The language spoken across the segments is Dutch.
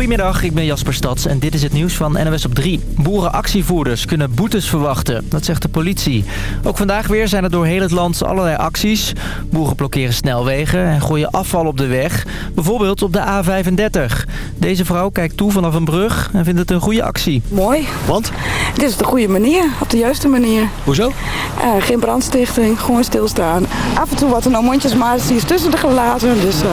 Goedemiddag, ik ben Jasper Stads en dit is het nieuws van NOS op 3. Boerenactievoerders kunnen boetes verwachten, dat zegt de politie. Ook vandaag weer zijn er door heel het land allerlei acties. Boeren blokkeren snelwegen en gooien afval op de weg. Bijvoorbeeld op de A35. Deze vrouw kijkt toe vanaf een brug en vindt het een goede actie. Mooi. Want? Dit is de goede manier, op de juiste manier. Hoezo? Uh, geen brandstichting, gewoon stilstaan. Af en toe wat er nou mondjesmaat die is tussen de gelaten, dus uh,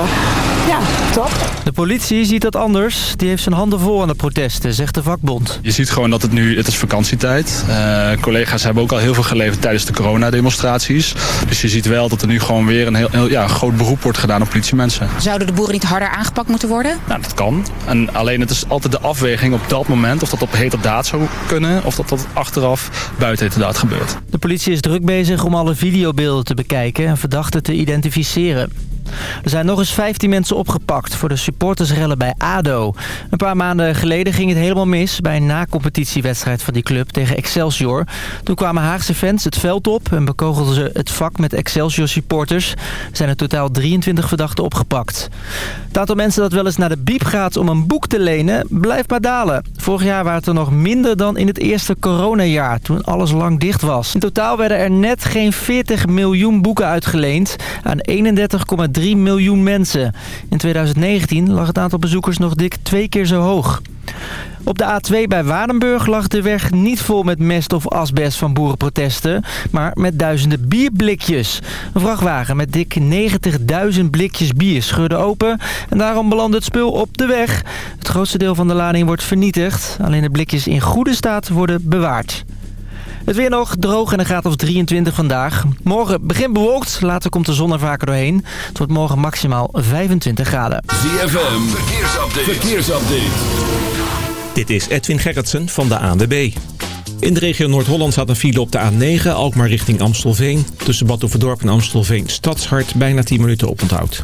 ja, top. De politie ziet dat anders. Die heeft zijn handen vol aan de protesten, zegt de vakbond. Je ziet gewoon dat het nu, het is vakantietijd. Uh, collega's hebben ook al heel veel geleverd tijdens de coronademonstraties. Dus je ziet wel dat er nu gewoon weer een heel, heel ja, groot beroep wordt gedaan op politiemensen. Zouden de boeren niet harder aangepakt moeten worden? Nou, dat kan. En alleen het is altijd de afweging op dat moment of dat op heterdaad zou kunnen of dat dat achteraf buiten heterdaad gebeurt. De politie is druk bezig om alle videobeelden te bekijken en verdachten te identificeren. Er zijn nog eens 15 mensen opgepakt voor de supportersrellen bij ADO. Een paar maanden geleden ging het helemaal mis bij een na-competitiewedstrijd van die club tegen Excelsior. Toen kwamen Haagse fans het veld op en bekogelden ze het vak met Excelsior supporters. Er zijn er totaal 23 verdachten opgepakt. Het aantal mensen dat wel eens naar de biep gaat om een boek te lenen blijft maar dalen. Vorig jaar waren het er nog minder dan in het eerste coronajaar toen alles lang dicht was. In totaal werden er net geen 40 miljoen boeken uitgeleend aan 31,3 3 miljoen mensen. In 2019 lag het aantal bezoekers nog dik twee keer zo hoog. Op de A2 bij Waardenburg lag de weg niet vol met mest of asbest van boerenprotesten, maar met duizenden bierblikjes. Een vrachtwagen met dik 90.000 blikjes bier scheurde open en daarom belandde het spul op de weg. Het grootste deel van de lading wordt vernietigd, alleen de blikjes in goede staat worden bewaard. Het weer nog droog en een graad of 23 vandaag. Morgen begint bewolkt, later komt de zon er vaker doorheen. Het wordt morgen maximaal 25 graden. ZFM, verkeersupdate. verkeersupdate. Dit is Edwin Gerritsen van de ANWB. In de regio Noord-Holland staat een file op de A9, Alkmaar richting Amstelveen. Tussen Bad Oeverdorp en Amstelveen Stadshart bijna 10 minuten oponthoud.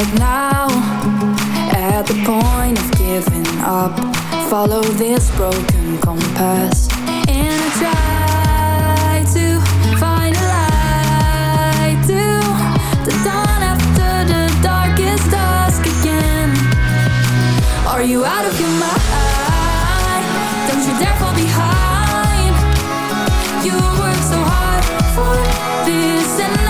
right now. At the point of giving up Follow this broken compass. And I try to find a light To the dawn after the darkest dusk again. Are you out of your mind? Don't you dare fall behind. You worked so hard for this and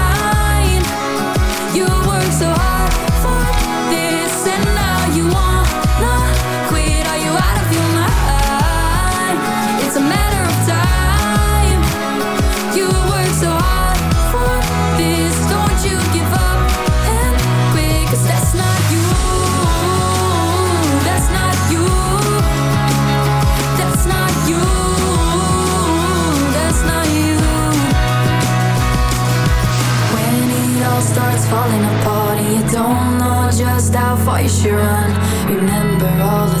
falling apart and you don't know just how far you should run. Remember all the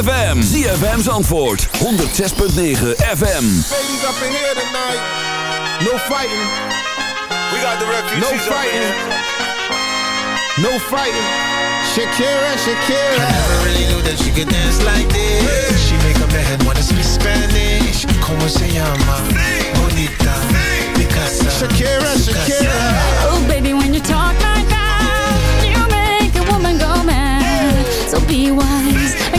ZFM. ZFM's antwoord. 106.9 FM. Ladies up in here tonight. No fighting. We got the refugees no fighting. No fighting. Shakira, Shakira. I never really knew that she could dance like this. She make a man wanna speak Spanish. Como se llama? Bonita. Picasa. Shakira, Shakira. Oh, baby, when you talk like that, you make a woman go mad. So be wise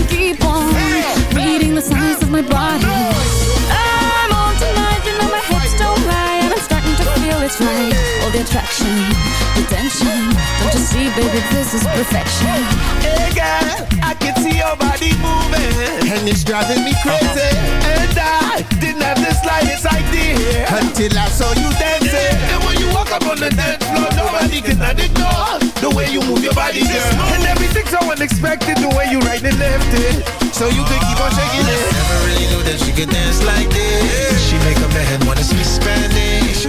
the signs of my body. I'm on tonight, you know my hips don't lie, and I'm starting to feel it's right. All the attraction, the tension. Don't you see, baby, this is perfection. Hey girl, I can see your body moving. And it's driving me crazy. And I didn't have the slightest idea. Until I saw you dancing. Up on the dance floor, nobody can ignore the way you move your body, girl. And everything's so unexpected, the way you right and left it. So you can keep on shaking it. Never really knew that she could dance like this. She make a man wanna speak Spanish.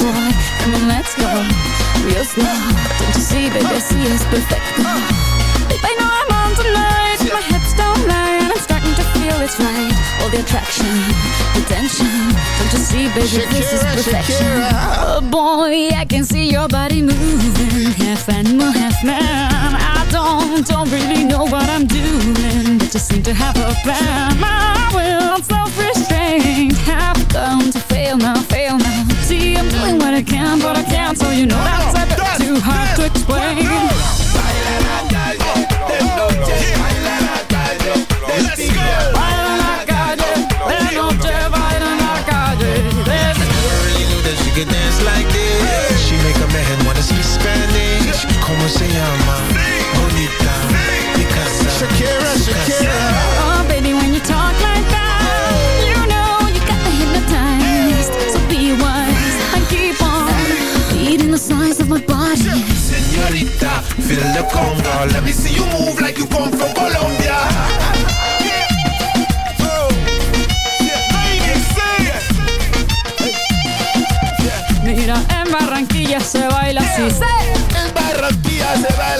Boy. Come on, let's go, real slow. Don't you see, baby, I see it's perfect. Babe, I know I'm on tonight, my hips don't lie, and I'm starting to feel it's right. All the attraction, the tension. Don't you see, baby, this is perfection. Shakira. Oh boy, I can see your body moving, half animal, half man. I don't, don't really know what I'm doing, but just seem to have a plan. My will, self-restraint, have come to fail now, fail now. See, I'm doing what I can, but I can't, so you know that's a bit too hard to explain. Knew that she dance like this. She make a man wanna speak Spanish. Como se llama? My body. Señorita, feel the conga. Let me see you move like you come from Colombia. Mira, en Barranquilla se baila así. En Barranquilla se baila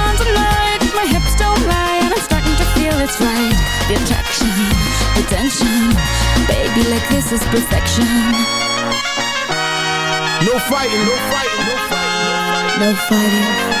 tonight, my hips don't lie, and I'm starting to feel it's right. The attraction, the tension. Baby, like this is perfection. No fighting, no fighting, no fighting. No fighting.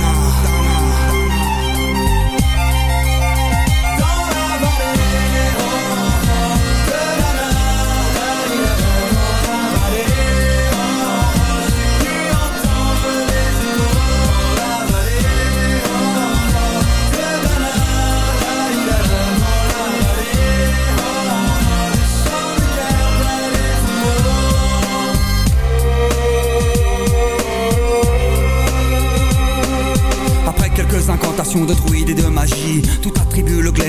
protection d'autrui et de magie. Tout attribut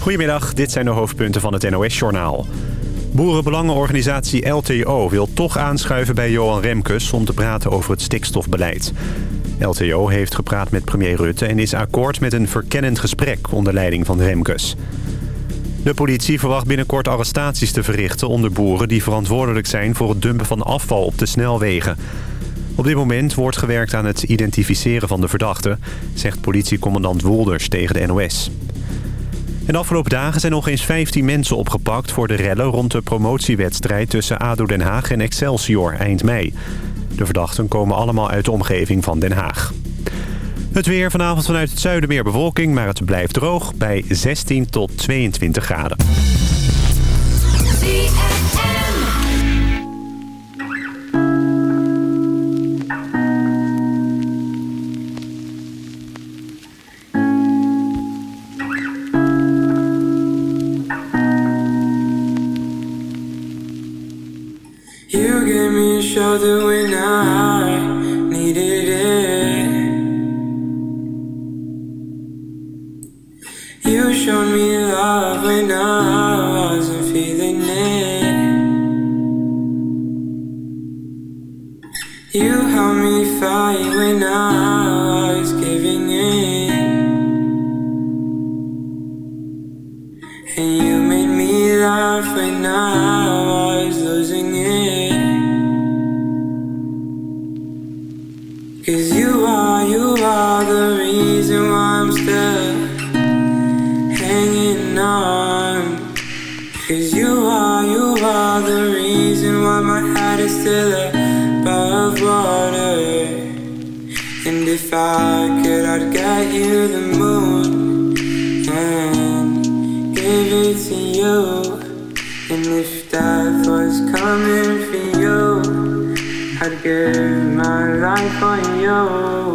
Goedemiddag, dit zijn de hoofdpunten van het NOS-journaal. Boerenbelangenorganisatie LTO wil toch aanschuiven bij Johan Remkes... om te praten over het stikstofbeleid. LTO heeft gepraat met premier Rutte en is akkoord met een verkennend gesprek... onder leiding van Remkes. De politie verwacht binnenkort arrestaties te verrichten onder boeren... die verantwoordelijk zijn voor het dumpen van afval op de snelwegen... Op dit moment wordt gewerkt aan het identificeren van de verdachte... zegt politiecommandant Wolders tegen de NOS. En de afgelopen dagen zijn nog eens 15 mensen opgepakt... voor de rellen rond de promotiewedstrijd tussen ADO Den Haag en Excelsior eind mei. De verdachten komen allemaal uit de omgeving van Den Haag. Het weer vanavond vanuit het zuiden meer bewolking... maar het blijft droog bij 16 tot 22 graden. Shoulder when I needed it. You showed me love when I wasn't feeling it. You helped me fight when I was giving in. And you made me laugh when I if I could, I'd get you the moon and give it to you. And if death was coming for you, I'd give my life on you.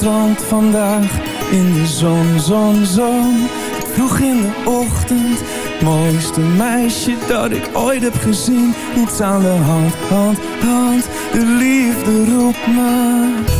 strand vandaag in de zon, zon, zon. Vroeg in de ochtend, het mooiste meisje dat ik ooit heb gezien. Iets aan de hand, hand, hand, de liefde roept me.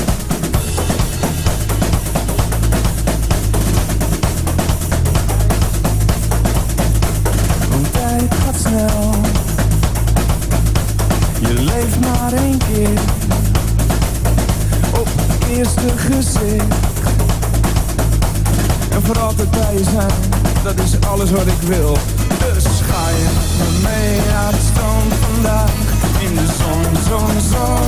wat ik wil. Dus ga je met me mee aan het vandaag. In de zon, zon, zon.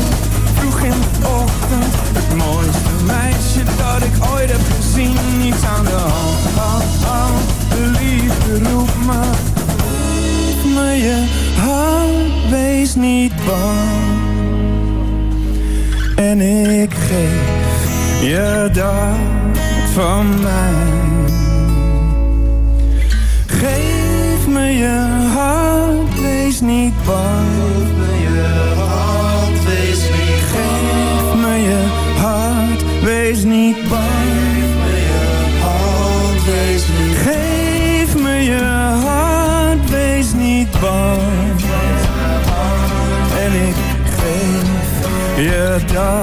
Vroeg in de ochtend. Het mooiste meisje dat ik ooit heb gezien. niet aan de hand. hand, hand. De liefde roept me. Roep me je hand. Wees niet bang. En ik geef je dat van mij. done.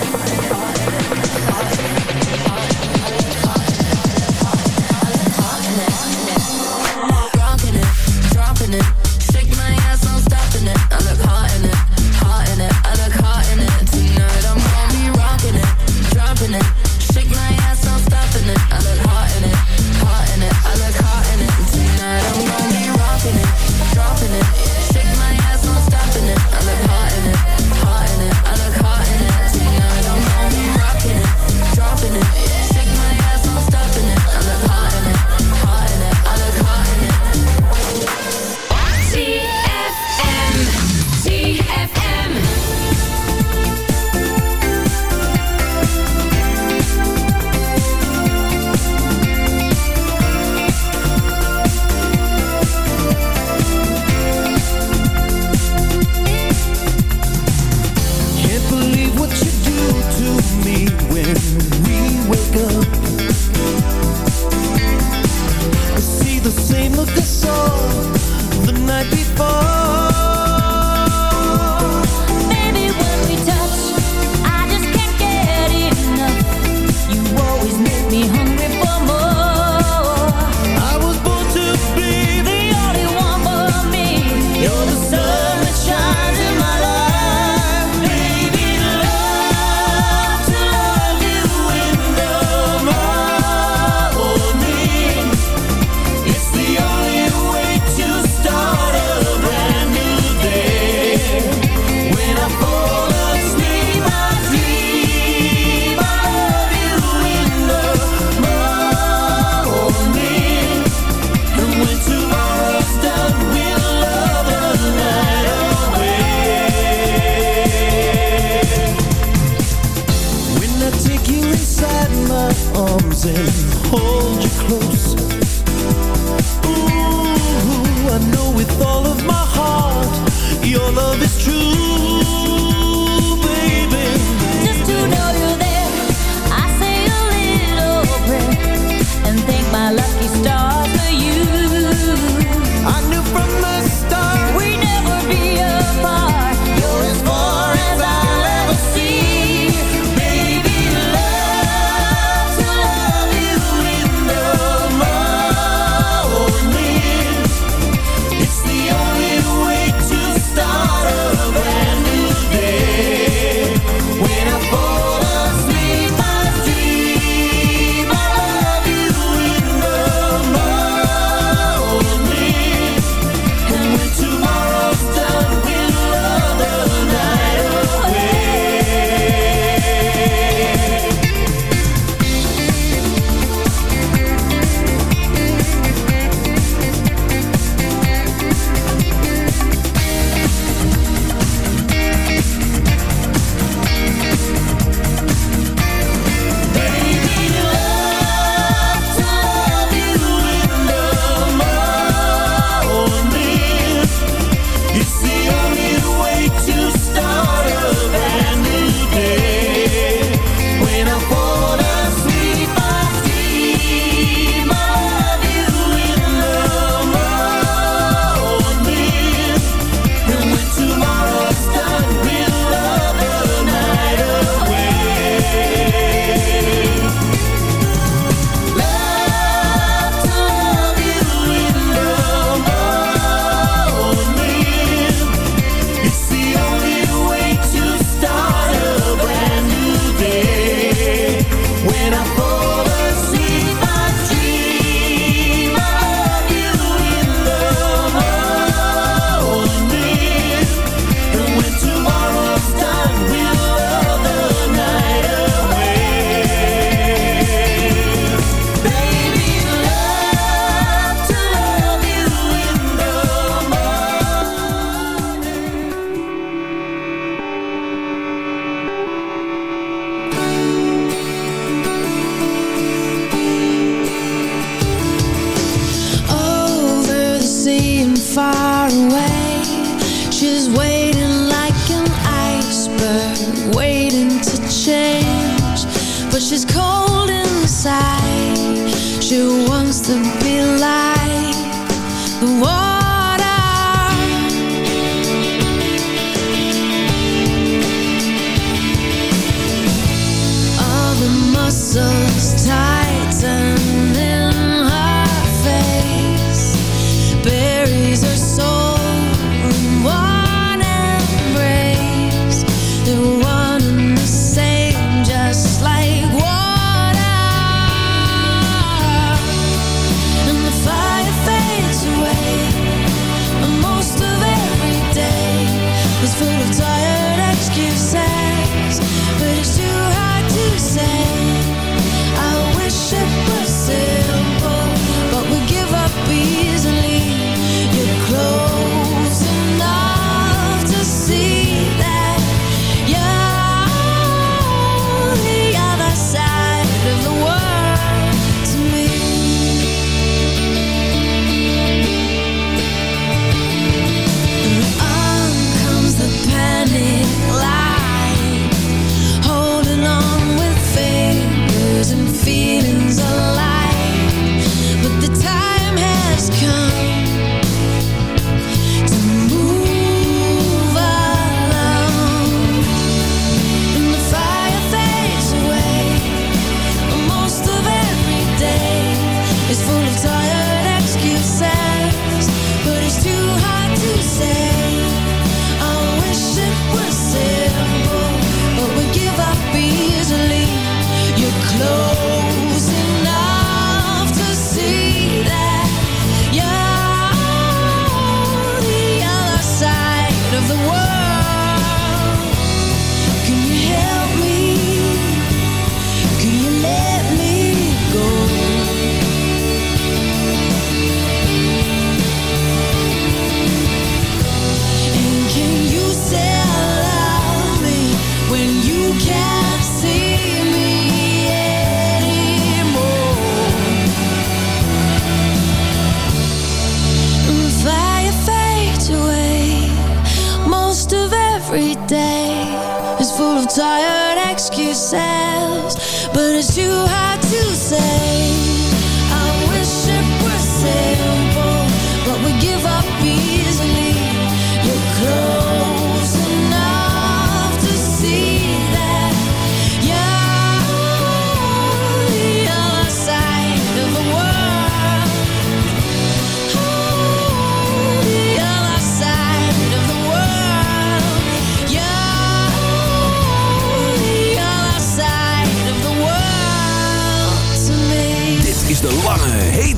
but it's you hard to say.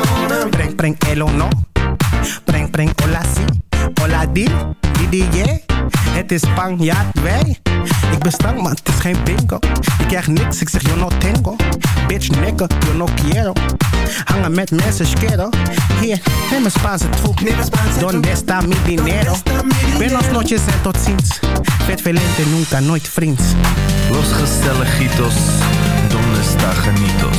on. Breng, breng, el o no. Breng, breng, hola si. Hola di. Di, di, yeah. Het is Spanjaard, wij. Ik ben stank, maar het is geen bingo. Ik krijg niks, ik zeg yo no tengo. Bitch, nigga, yo no quiero. Hangen met mensen, schero. Hier, neem een Spaanse troep. Donde está mi dinero? Buenos noches en tot ziens. Vet velente, nunca, nooit vriends. Los gezelligitos, donde está genitos?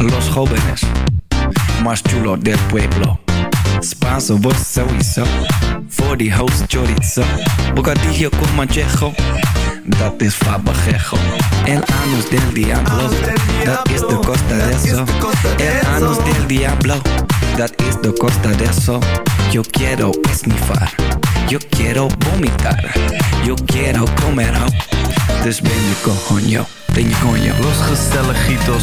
Los jóvenes más chulos del pueblo. Spanso, vos sowieso. Die host chorizo. Bocadillo con manchejo. Dat is fabajejo. El anus del diablo. Dat is de costa de eso. El anus del diablo. Dat is de costa de eso. Yo quiero esnifar. Yo quiero vomitar. Yo quiero comer. Dus ben coño. Coño. Los gezelligitos,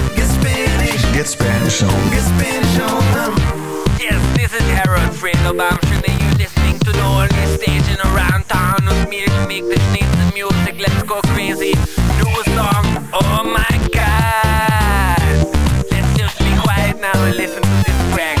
Get Spanish. On. Get Spanish on. Yes, this is Harold Fredo Bamshin and you're listening to the only station around town with me to make the sneeze music. Let's go crazy. Do a song. Oh my god. Let's just be quiet now and listen to this track.